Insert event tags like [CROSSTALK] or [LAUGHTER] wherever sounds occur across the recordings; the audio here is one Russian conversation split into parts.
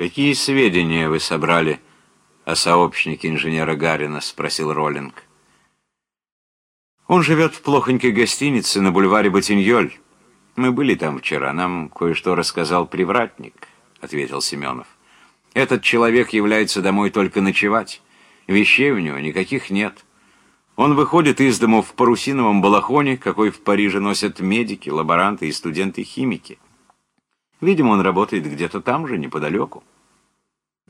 «Какие сведения вы собрали о сообщнике инженера Гарина?» — спросил Роллинг. «Он живет в плохонькой гостинице на бульваре Ботиньоль. Мы были там вчера, нам кое-что рассказал привратник», — ответил Семенов. «Этот человек является домой только ночевать. Вещей у него никаких нет». Он выходит из дому в парусиновом балахоне, какой в Париже носят медики, лаборанты и студенты-химики. Видимо, он работает где-то там же, неподалеку.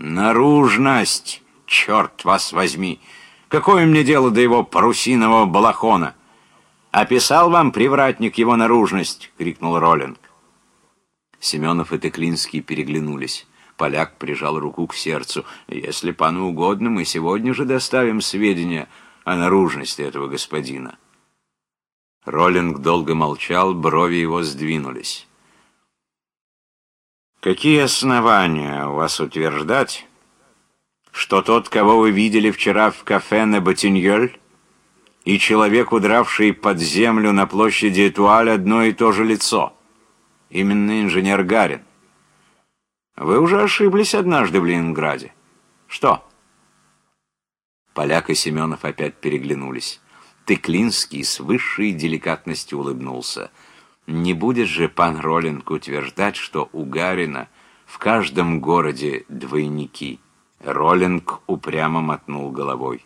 «Наружность! Черт вас возьми! Какое мне дело до его парусинового балахона?» «Описал вам привратник его наружность!» — крикнул Роллинг. Семенов и Теклинский переглянулись. Поляк прижал руку к сердцу. «Если пану угодно, мы сегодня же доставим сведения о наружности этого господина». Роллинг долго молчал, брови его сдвинулись. Какие основания у вас утверждать, что тот, кого вы видели вчера в кафе на Ботиньоль, и человек, удравший под землю на площади Этуаль, одно и то же лицо? Именно инженер Гарин. Вы уже ошиблись однажды в Ленинграде. Что? Поляк и Семенов опять переглянулись. Тыклинский с высшей деликатностью улыбнулся — не будет же пан Роллинг утверждать, что у Гарина в каждом городе двойники. Роллинг упрямо мотнул головой.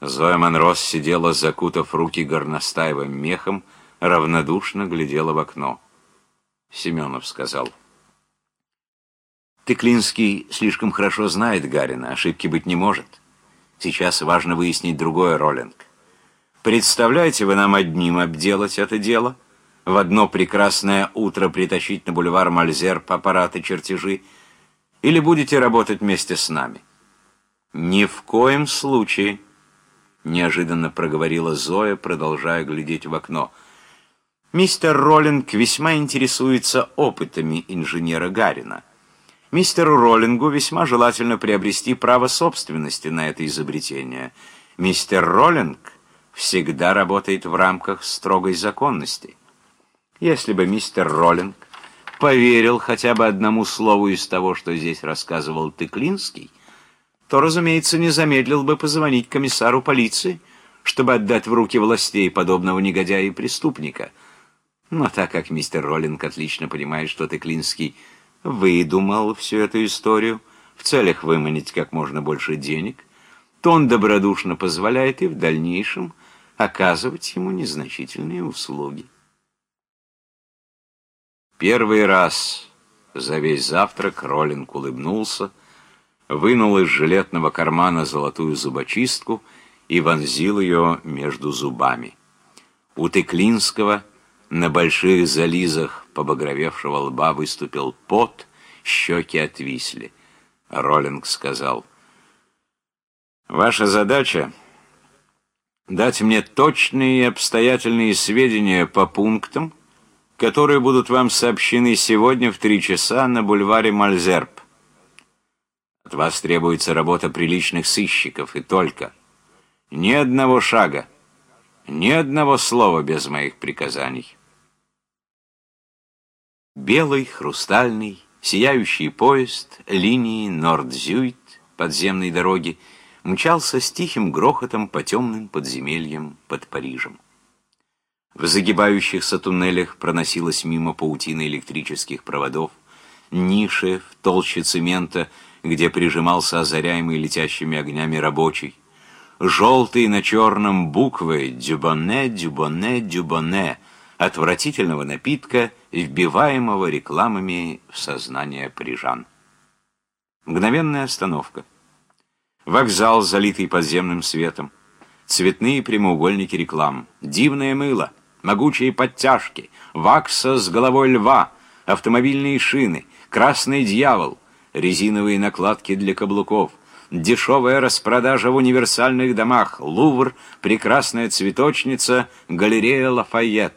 Зоя Монрос сидела, закутав руки горностаевым мехом, равнодушно глядела в окно. Семенов сказал. Тыклинский слишком хорошо знает Гарина, ошибки быть не может. Сейчас важно выяснить другое, Роллинг. Представляете вы нам одним обделать это дело — в одно прекрасное утро притащить на бульвар Мальзерб аппараты чертежи, или будете работать вместе с нами? Ни в коем случае, неожиданно проговорила Зоя, продолжая глядеть в окно. Мистер Роллинг весьма интересуется опытами инженера Гарина. Мистеру Роллингу весьма желательно приобрести право собственности на это изобретение. Мистер Роллинг всегда работает в рамках строгой законности. Если бы мистер Роллинг поверил хотя бы одному слову из того, что здесь рассказывал Тыклинский, то, разумеется, не замедлил бы позвонить комиссару полиции, чтобы отдать в руки властей подобного негодяя и преступника. Но так как мистер Роллинг отлично понимает, что Тыклинский выдумал всю эту историю в целях выманить как можно больше денег, то он добродушно позволяет и в дальнейшем оказывать ему незначительные услуги. Первый раз за весь завтрак Роллинг улыбнулся, вынул из жилетного кармана золотую зубочистку и вонзил ее между зубами. У Теклинского на больших зализах побагровевшего лба выступил пот, щеки отвисли. Роллинг сказал, «Ваша задача — дать мне точные и обстоятельные сведения по пунктам, которые будут вам сообщены сегодня в три часа на бульваре Мальзерб. От вас требуется работа приличных сыщиков, и только. Ни одного шага, ни одного слова без моих приказаний. Белый, хрустальный, сияющий поезд линии Нордзюит подземной дороги мчался с тихим грохотом по темным подземельям под Парижем. В загибающихся туннелях проносилась мимо паутина электрических проводов, ниши в толще цемента, где прижимался озаряемый летящими огнями рабочий, желтые на черном буквы «Дюбоне, Дюбоне, Дюбоне» отвратительного напитка, вбиваемого рекламами в сознание парижан. Мгновенная остановка. Вокзал, залитый подземным светом. Цветные прямоугольники реклам. Дивное мыло могучие подтяжки, вакса с головой льва, автомобильные шины, красный дьявол, резиновые накладки для каблуков, дешевая распродажа в универсальных домах, Лувр, прекрасная цветочница, галерея Лафайет.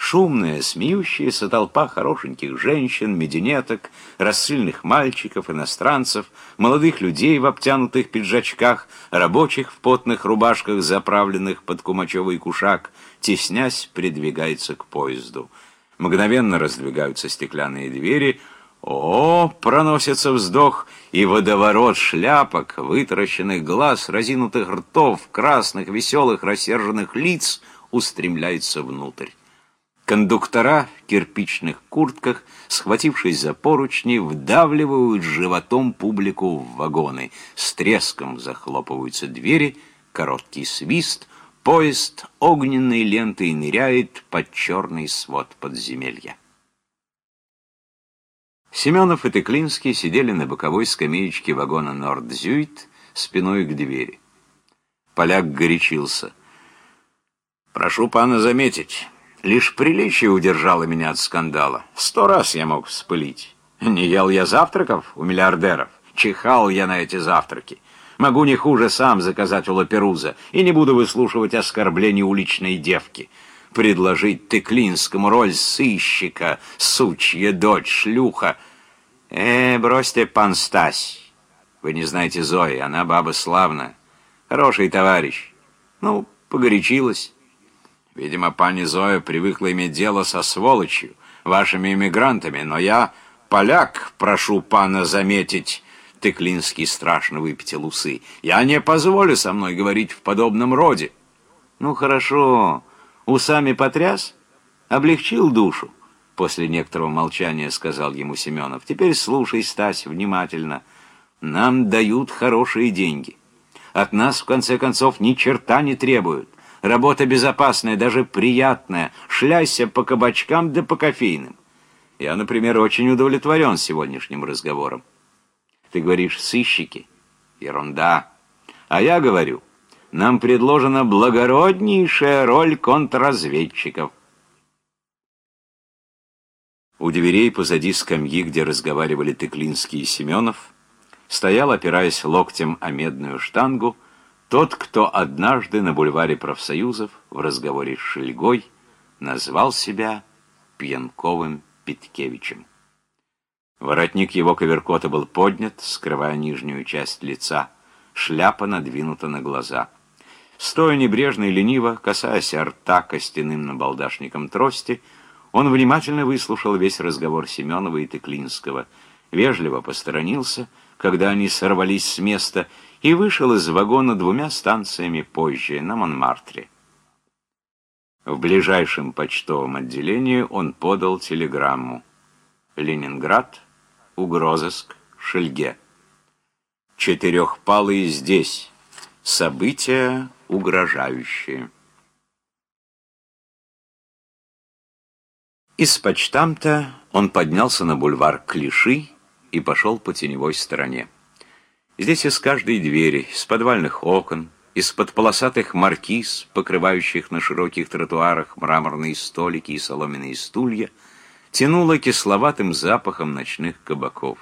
Шумная, смеющаяся толпа хорошеньких женщин, мединеток, рассыльных мальчиков, иностранцев, молодых людей в обтянутых пиджачках, рабочих в потных рубашках, заправленных под кумачевый кушак, теснясь, придвигается к поезду. Мгновенно раздвигаются стеклянные двери, О, проносится вздох, и водоворот шляпок, вытаращенных глаз, разинутых ртов, красных, веселых, рассерженных лиц устремляется внутрь. Кондуктора в кирпичных куртках, схватившись за поручни, вдавливают животом публику в вагоны. С треском захлопываются двери, короткий свист, поезд огненной лентой ныряет под черный свод подземелья. Семенов и Тыклинский сидели на боковой скамеечке вагона Нордзюит спиной к двери. Поляк горячился. «Прошу пана заметить, лишь приличие удержало меня от скандала. Сто раз я мог вспылить. Не ел я завтраков у миллиардеров, чихал я на эти завтраки. Могу не хуже сам заказать у Лаперуза и не буду выслушивать оскорблений уличной девки» предложить Тыклинскому роль сыщика, сучья дочь, шлюха. Э, бросьте, пан Стась. Вы не знаете Зои, она баба славная. Хороший товарищ. Ну, погорячилась. Видимо, пани Зоя привыкла иметь дело со сволочью, вашими иммигрантами, но я поляк, прошу пана заметить. Тыклинский страшно выпятил усы. Я не позволю со мной говорить в подобном роде. Ну, хорошо. Усами потряс? Облегчил душу? После некоторого молчания сказал ему Семенов. Теперь слушай, Стась, внимательно. Нам дают хорошие деньги. От нас, в конце концов, ни черта не требуют. Работа безопасная, даже приятная. Шляйся по кабачкам да по кофейным. Я, например, очень удовлетворен сегодняшним разговором. Ты говоришь «сыщики». Ерунда. А я говорю нам предложена благороднейшая роль контрразведчиков. У дверей позади скамьи, где разговаривали Тыклинский и Семенов, стоял, опираясь локтем о медную штангу, тот, кто однажды на бульваре профсоюзов в разговоре с Шельгой назвал себя Пьянковым Питкевичем. Воротник его коверкота был поднят, скрывая нижнюю часть лица, шляпа надвинута на глаза — Стоя небрежно и лениво, касаясь рта костяным набалдашником трости, он внимательно выслушал весь разговор Семенова и Тыклинского, вежливо посторонился, когда они сорвались с места, и вышел из вагона двумя станциями позже, на Монмартре. В ближайшем почтовом отделении он подал телеграмму. Ленинград, угрозыск, Шельге. Четырехпалый здесь. События угрожающие. Из почтамта он поднялся на бульвар Клиши и пошел по теневой стороне. Здесь из каждой двери, из подвальных окон, из-под полосатых маркиз, покрывающих на широких тротуарах мраморные столики и соломенные стулья, тянуло кисловатым запахом ночных кабаков.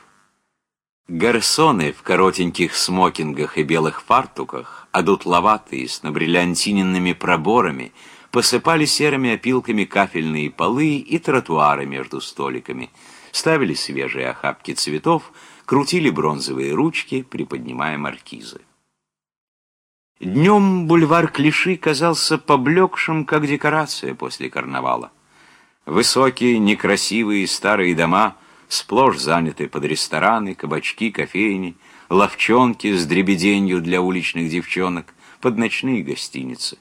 Гарсоны в коротеньких смокингах и белых фартуках, одутловатые, с набриллиантиненными проборами, посыпали серыми опилками кафельные полы и тротуары между столиками, ставили свежие охапки цветов, крутили бронзовые ручки, приподнимая маркизы. Днем бульвар Клиши казался поблекшим, как декорация после карнавала. Высокие, некрасивые старые дома — сплошь заняты под рестораны, кабачки, кофейни, ловчонки с дребеденью для уличных девчонок, под ночные гостиницы.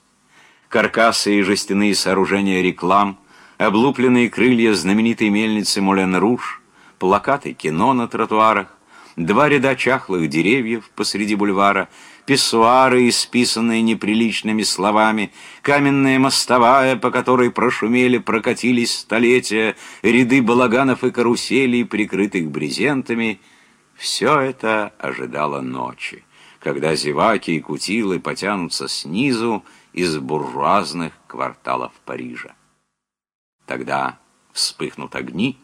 Каркасы и жестяные сооружения реклам, облупленные крылья знаменитой мельницы Молен-Руш, плакаты кино на тротуарах, два ряда чахлых деревьев посреди бульвара — писсуары, исписанные неприличными словами, каменная мостовая, по которой прошумели, прокатились столетия, ряды балаганов и каруселей, прикрытых брезентами. Все это ожидало ночи, когда зеваки и кутилы потянутся снизу из буржуазных кварталов Парижа. Тогда вспыхнут огни,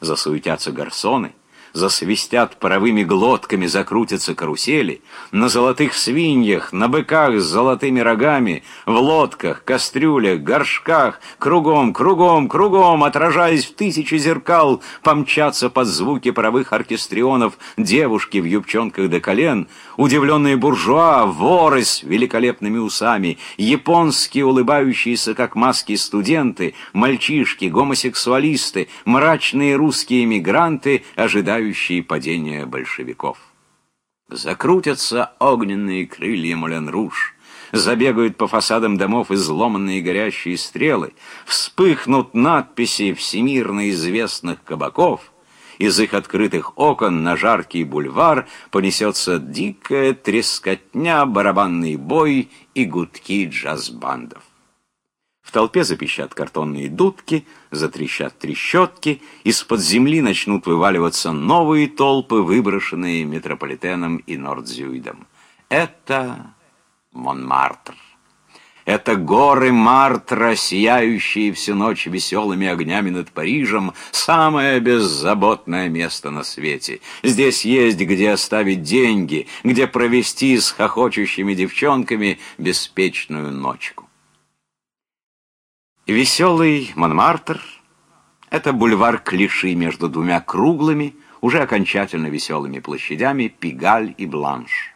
засуетятся гарсоны, засвистят паровыми глотками, закрутятся карусели, на золотых свиньях, на быках с золотыми рогами, в лодках, кастрюлях, горшках, кругом, кругом, кругом, отражаясь в тысячи зеркал, помчатся под звуки паровых оркестрионов девушки в юбчонках до колен, удивленные буржуа, воры с великолепными усами, японские улыбающиеся, как маски студенты, мальчишки, гомосексуалисты, мрачные русские эмигранты, ожидающие падения большевиков. Закрутятся огненные крылья Мулен-Руж, забегают по фасадам домов изломанные горящие стрелы, вспыхнут надписи всемирно известных кабаков, из их открытых окон на жаркий бульвар понесется дикая трескотня, барабанный бой и гудки джаз-бандов. В толпе запищат картонные дудки, затрещат трещотки, из-под земли начнут вываливаться новые толпы, выброшенные метрополитеном и Нордзюйдом. Это Монмартр. Это горы Мартра, сияющие всю ночь веселыми огнями над Парижем, самое беззаботное место на свете. Здесь есть где оставить деньги, где провести с хохочущими девчонками беспечную ночку. Веселый Монмартр — это бульвар клиши между двумя круглыми, уже окончательно веселыми площадями Пигаль и Бланш.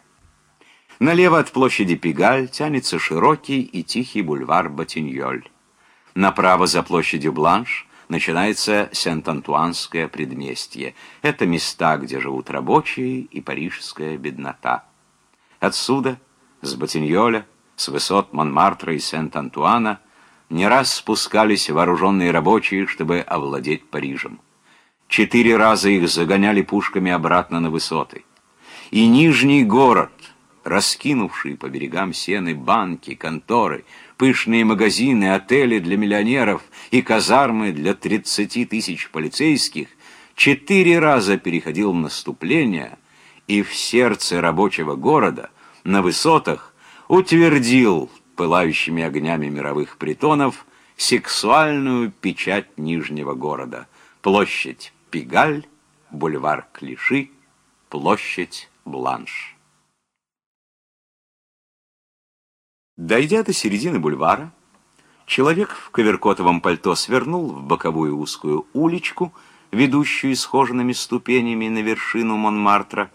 Налево от площади Пигаль тянется широкий и тихий бульвар Батиньоль. Направо за площадью Бланш начинается Сент-Антуанское предместье. Это места, где живут рабочие и парижская беднота. Отсюда, с Батиньоля, с высот Монмартра и Сент-Антуана, не раз спускались вооруженные рабочие, чтобы овладеть Парижем. Четыре раза их загоняли пушками обратно на высоты. И Нижний город, раскинувший по берегам сены банки, конторы, пышные магазины, отели для миллионеров и казармы для 30 тысяч полицейских, четыре раза переходил в наступление и в сердце рабочего города, на высотах, утвердил пылающими огнями мировых притонов, сексуальную печать Нижнего города. Площадь Пигаль, бульвар Клиши, площадь Бланш. Дойдя до середины бульвара, человек в коверкотовом пальто свернул в боковую узкую уличку, ведущую схоженными ступенями на вершину Монмартра,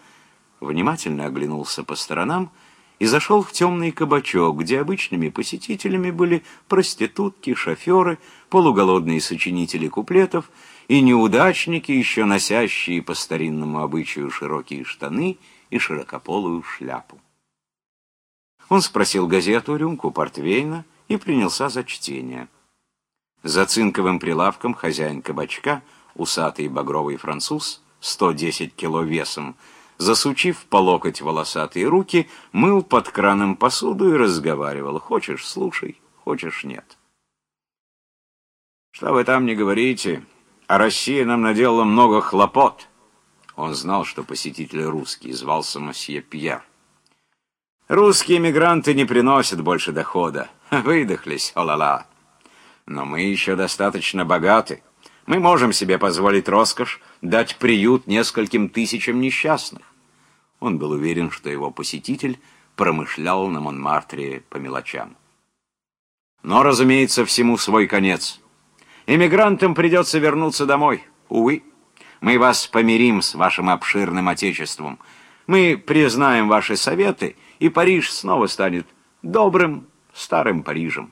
внимательно оглянулся по сторонам и зашел в темный кабачок, где обычными посетителями были проститутки, шоферы, полуголодные сочинители куплетов и неудачники, еще носящие по старинному обычаю широкие штаны и широкополую шляпу. Он спросил газету, рюмку портвейна и принялся за чтение. За цинковым прилавком хозяин кабачка, усатый багровый француз, 110 кило весом, засучив по локоть волосатые руки, мыл под краном посуду и разговаривал. Хочешь — слушай, хочешь — нет. Что вы там не говорите, а Россия нам наделала много хлопот. Он знал, что посетитель русский, звался мосье Пьер. Русские эмигранты не приносят больше дохода. [LAUGHS] Выдохлись, о-ла-ла. Но мы еще достаточно богаты. Мы можем себе позволить роскошь дать приют нескольким тысячам несчастных. Он был уверен, что его посетитель промышлял на Монмартре по мелочам. Но, разумеется, всему свой конец. Эмигрантам придется вернуться домой. Увы, мы вас помирим с вашим обширным отечеством. Мы признаем ваши советы, и Париж снова станет добрым старым Парижем.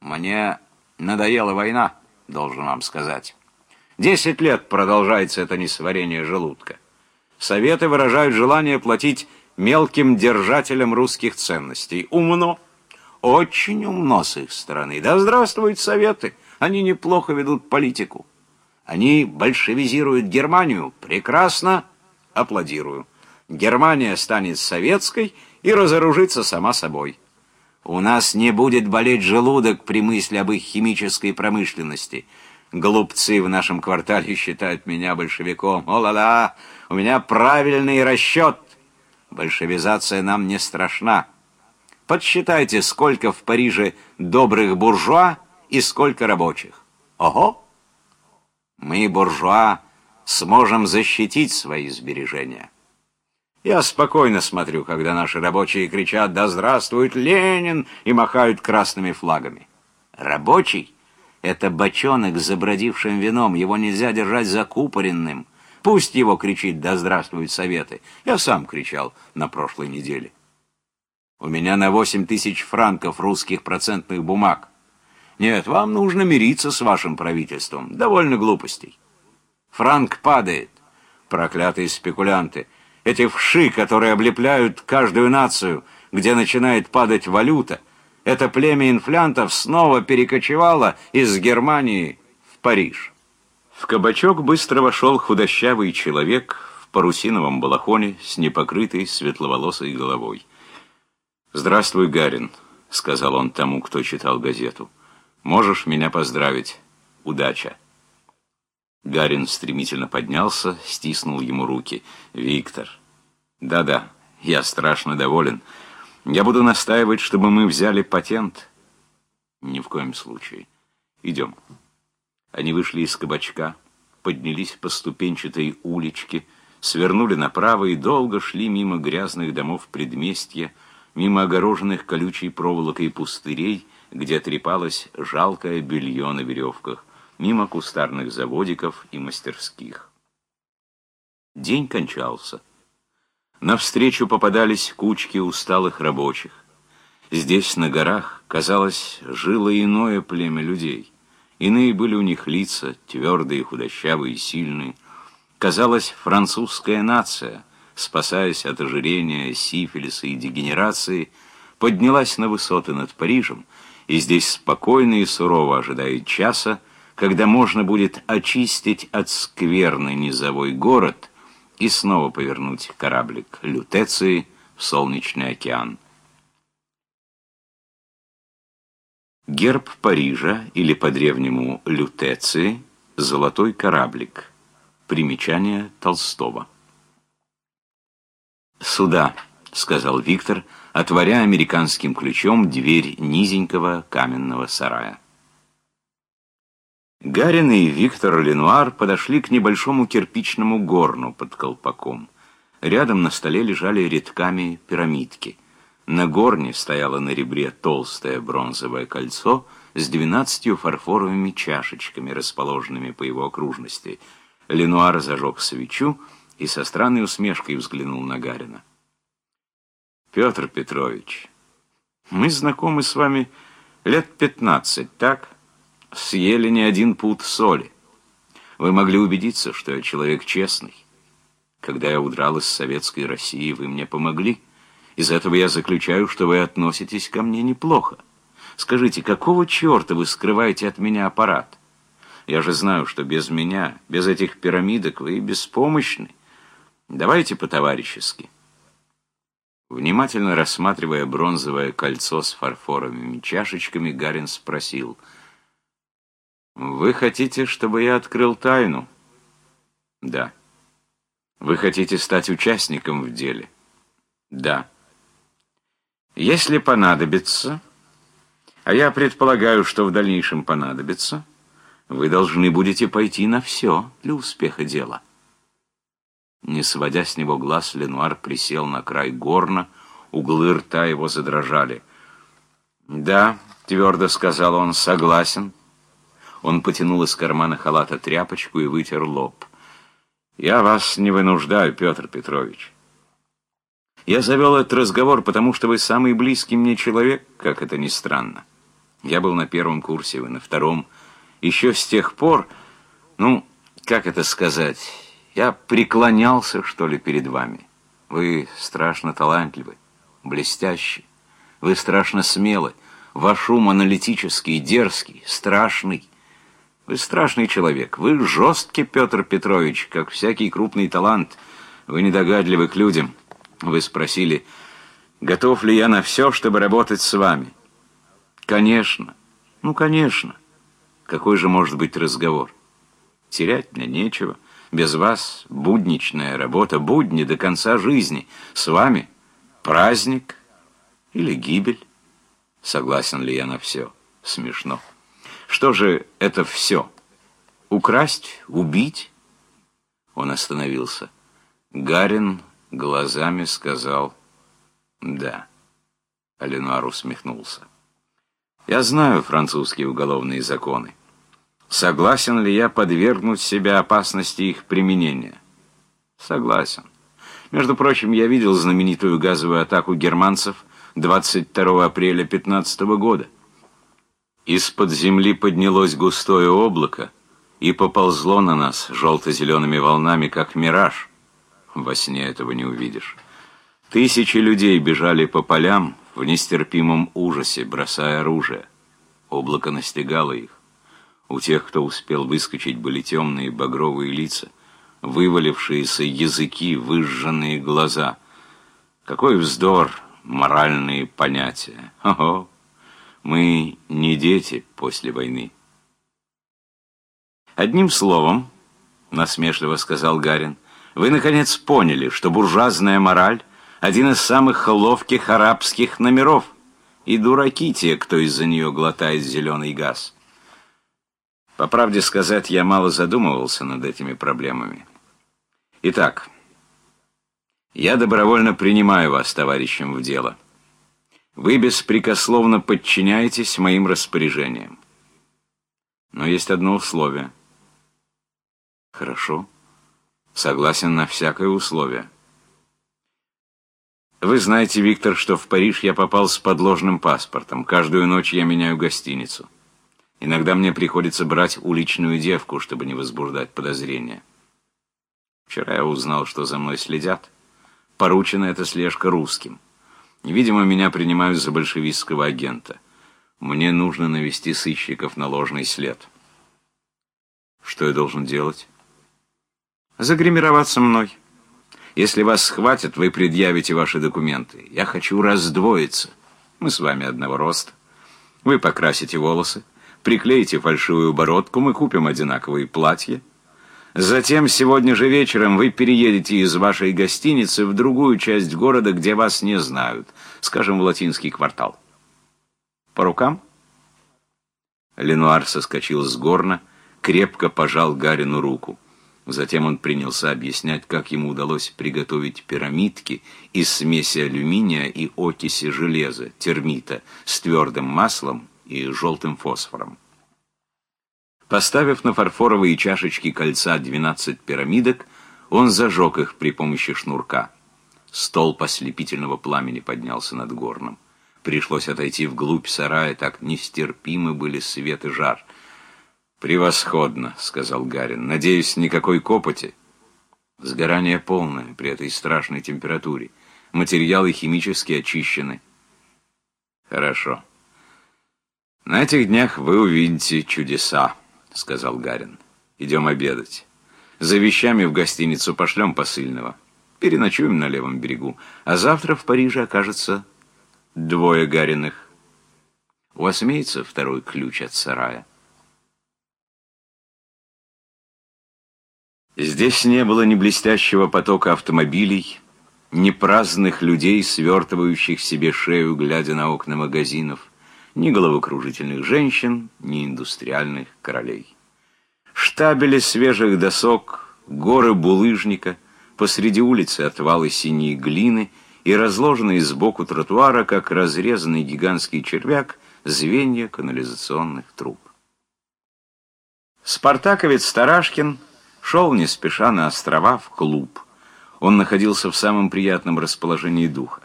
Мне надоела война, должен вам сказать. Десять лет продолжается это несварение желудка. Советы выражают желание платить мелким держателям русских ценностей. Умно. Очень умно с их стороны. Да здравствуют Советы. Они неплохо ведут политику. Они большевизируют Германию. Прекрасно. Аплодирую. Германия станет советской и разоружится сама собой. У нас не будет болеть желудок при мысли об их химической промышленности. Глупцы в нашем квартале считают меня большевиком. О-ла-ла! У меня правильный расчет. Большевизация нам не страшна. Подсчитайте, сколько в Париже добрых буржуа и сколько рабочих. Ого! Мы, буржуа, сможем защитить свои сбережения. Я спокойно смотрю, когда наши рабочие кричат «Да здравствует Ленин!» и махают красными флагами. Рабочий — это бочонок с забродившим вином, его нельзя держать закупоренным. Пусть его кричит «Да здравствуют Советы!» Я сам кричал на прошлой неделе. У меня на восемь тысяч франков русских процентных бумаг. Нет, вам нужно мириться с вашим правительством. Довольно глупостей. Франк падает. Проклятые спекулянты — эти вши, которые облепляют каждую нацию, где начинает падать валюта, это племя инфлянтов снова перекочевало из Германии в Париж. В кабачок быстро вошел худощавый человек в парусиновом балахоне с непокрытой светловолосой головой. «Здравствуй, Гарин», — сказал он тому, кто читал газету. «Можешь меня поздравить. Удача». Гарин стремительно поднялся, стиснул ему руки. «Виктор, да-да, я страшно доволен. Я буду настаивать, чтобы мы взяли патент. Ни в коем случае. Идем. Они вышли из кабачка, поднялись по ступенчатой уличке, свернули направо и долго шли мимо грязных домов предместья, мимо огороженных колючей проволокой пустырей, где трепалось жалкое белье на веревках, мимо кустарных заводиков и мастерских. День кончался. Навстречу попадались кучки усталых рабочих. Здесь, на горах, казалось, жило иное племя людей. Иные были у них лица, твердые, худощавые, сильные. Казалось, французская нация, спасаясь от ожирения, сифилиса и дегенерации, поднялась на высоты над Парижем, и здесь спокойно и сурово ожидает часа, когда можно будет очистить от скверны низовой город — и снова повернуть кораблик Лютеции в Солнечный океан. Герб Парижа, или по-древнему Лютеции, золотой кораблик. Примечание Толстого. «Сюда», — сказал Виктор, отворя американским ключом дверь низенького каменного сарая. Гарин и Виктор Ленуар подошли к небольшому кирпичному горну под колпаком. Рядом на столе лежали редками пирамидки. На горне стояло на ребре толстое бронзовое кольцо с двенадцатью фарфоровыми чашечками, расположенными по его окружности. Ленуар зажег свечу и со странной усмешкой взглянул на Гарина. «Петр Петрович, мы знакомы с вами лет пятнадцать, так?» Съели не один пуд соли. Вы могли убедиться, что я человек честный. Когда я удрал из советской России, вы мне помогли. Из этого я заключаю, что вы относитесь ко мне неплохо. Скажите, какого черта вы скрываете от меня аппарат? Я же знаю, что без меня, без этих пирамидок вы беспомощны. Давайте по-товарищески. Внимательно рассматривая бронзовое кольцо с фарфоровыми чашечками, Гарин спросил — вы хотите, чтобы я открыл тайну? Да. Вы хотите стать участником в деле? Да. Если понадобится, а я предполагаю, что в дальнейшем понадобится, вы должны будете пойти на все для успеха дела. Не сводя с него глаз, Ленуар присел на край горна, углы рта его задрожали. «Да», — твердо сказал он, — «согласен». Он потянул из кармана халата тряпочку и вытер лоб. «Я вас не вынуждаю, Петр Петрович. Я завел этот разговор, потому что вы самый близкий мне человек, как это ни странно. Я был на первом курсе, вы на втором. Еще с тех пор, ну, как это сказать, я преклонялся, что ли, перед вами. Вы страшно талантливы, блестящий, вы страшно смелы, ваш ум аналитический, дерзкий, страшный». Вы страшный человек. Вы жесткий, Петр Петрович, как всякий крупный талант. Вы недогадливы к людям. Вы спросили, готов ли я на все, чтобы работать с вами. Конечно. Ну, конечно. Какой же может быть разговор? Терять мне нечего. Без вас будничная работа, будни до конца жизни. С вами праздник или гибель. Согласен ли я на все? Смешно. Что же это все? Украсть? Убить? Он остановился. Гарин глазами сказал «да». Ленуар усмехнулся. «Я знаю французские уголовные законы. Согласен ли я подвергнуть себя опасности их применения?» «Согласен. Между прочим, я видел знаменитую газовую атаку германцев 22 апреля 15 года. Из-под земли поднялось густое облако и поползло на нас желто-зелеными волнами, как мираж. Во сне этого не увидишь. Тысячи людей бежали по полям в нестерпимом ужасе, бросая оружие. Облако настигало их. У тех, кто успел выскочить, были темные багровые лица вывалившиеся языки, выжженные глаза. Какой вздор, моральные понятия. Ого, мы не дети после войны. Одним словом, насмешливо сказал Гарин, вы наконец поняли, что буржуазная мораль — один из самых ловких арабских номеров, и дураки те, кто из-за нее глотает зеленый газ. По правде сказать, я мало задумывался над этими проблемами. Итак, я добровольно принимаю вас товарищем в дело. Вы беспрекословно подчиняетесь моим распоряжениям. Но есть одно условие. Хорошо. Согласен на всякое условие. Вы знаете, Виктор, что в Париж я попал с подложным паспортом. Каждую ночь я меняю гостиницу. Иногда мне приходится брать уличную девку, чтобы не возбуждать подозрения. Вчера я узнал, что за мной следят. Поручена эта слежка русским. Видимо, меня принимают за большевистского агента. Мне нужно навести сыщиков на ложный след. Что я должен делать? Загримироваться мной. Если вас схватят, вы предъявите ваши документы. Я хочу раздвоиться. Мы с вами одного роста. Вы покрасите волосы приклеите фальшивую бородку, мы купим одинаковые платья. Затем сегодня же вечером вы переедете из вашей гостиницы в другую часть города, где вас не знают, скажем, в латинский квартал. По рукам? Ленуар соскочил с горна, крепко пожал Гарину руку. Затем он принялся объяснять, как ему удалось приготовить пирамидки из смеси алюминия и окиси железа, термита, с твердым маслом и желтым фосфором. Поставив на фарфоровые чашечки кольца 12 пирамидок, он зажег их при помощи шнурка. Стол послепительного пламени поднялся над горном. Пришлось отойти вглубь сарая, так нестерпимы были свет и жар. «Превосходно», — сказал Гарин. «Надеюсь, никакой копоти?» Сгорание полное при этой страшной температуре. Материалы химически очищены. «Хорошо». «На этих днях вы увидите чудеса», — сказал Гарин. «Идем обедать. За вещами в гостиницу пошлем посыльного. Переночуем на левом берегу. А завтра в Париже окажется двое Гариных. У вас имеется второй ключ от сарая?» Здесь не было ни блестящего потока автомобилей, ни праздных людей, свертывающих себе шею, глядя на окна магазинов ни головокружительных женщин, ни индустриальных королей. Штабели свежих досок, горы булыжника, посреди улицы отвалы синей глины и разложенные сбоку тротуара, как разрезанный гигантский червяк, звенья канализационных труб. Спартаковец Тарашкин шел не спеша на острова в клуб. Он находился в самом приятном расположении духа.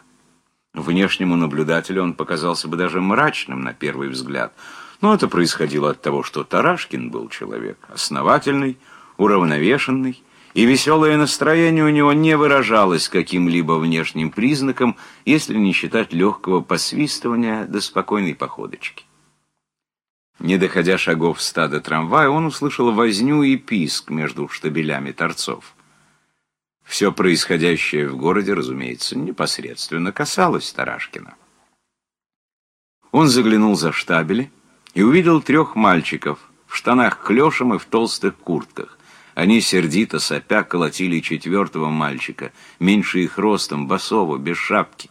Внешнему наблюдателю он показался бы даже мрачным на первый взгляд. Но это происходило от того, что Тарашкин был человек основательный, уравновешенный, и веселое настроение у него не выражалось каким-либо внешним признаком, если не считать легкого посвистывания до спокойной походочки. Не доходя шагов стада трамвая, он услышал возню и писк между штабелями торцов. Все происходящее в городе, разумеется, непосредственно касалось Тарашкина. Он заглянул за штабели и увидел трех мальчиков в штанах клешем и в толстых куртках. Они сердито сопя колотили четвертого мальчика, меньше их ростом, босого, без шапки,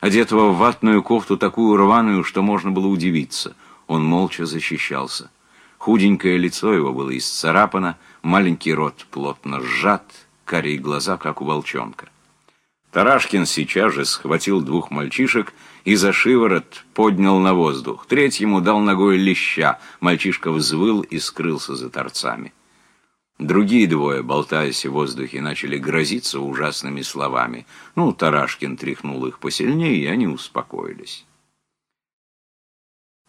одетого в ватную кофту такую рваную, что можно было удивиться. Он молча защищался. Худенькое лицо его было исцарапано, маленький рот плотно сжат, карие глаза, как у волчонка. Тарашкин сейчас же схватил двух мальчишек и за шиворот поднял на воздух. Третьему дал ногой леща. Мальчишка взвыл и скрылся за торцами. Другие двое, болтаясь в воздухе, начали грозиться ужасными словами. Ну, Тарашкин тряхнул их посильнее, и они успокоились.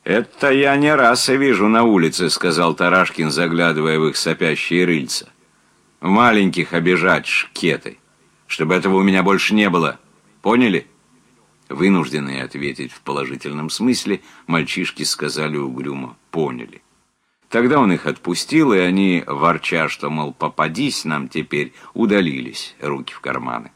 «Это я не раз и вижу на улице», — сказал Тарашкин, заглядывая в их сопящие рыльца. «Маленьких обижать шкеты, чтобы этого у меня больше не было. Поняли?» Вынужденные ответить в положительном смысле, мальчишки сказали угрюмо «поняли». Тогда он их отпустил, и они, ворча, что, мол, попадись нам теперь, удалились, руки в карманы.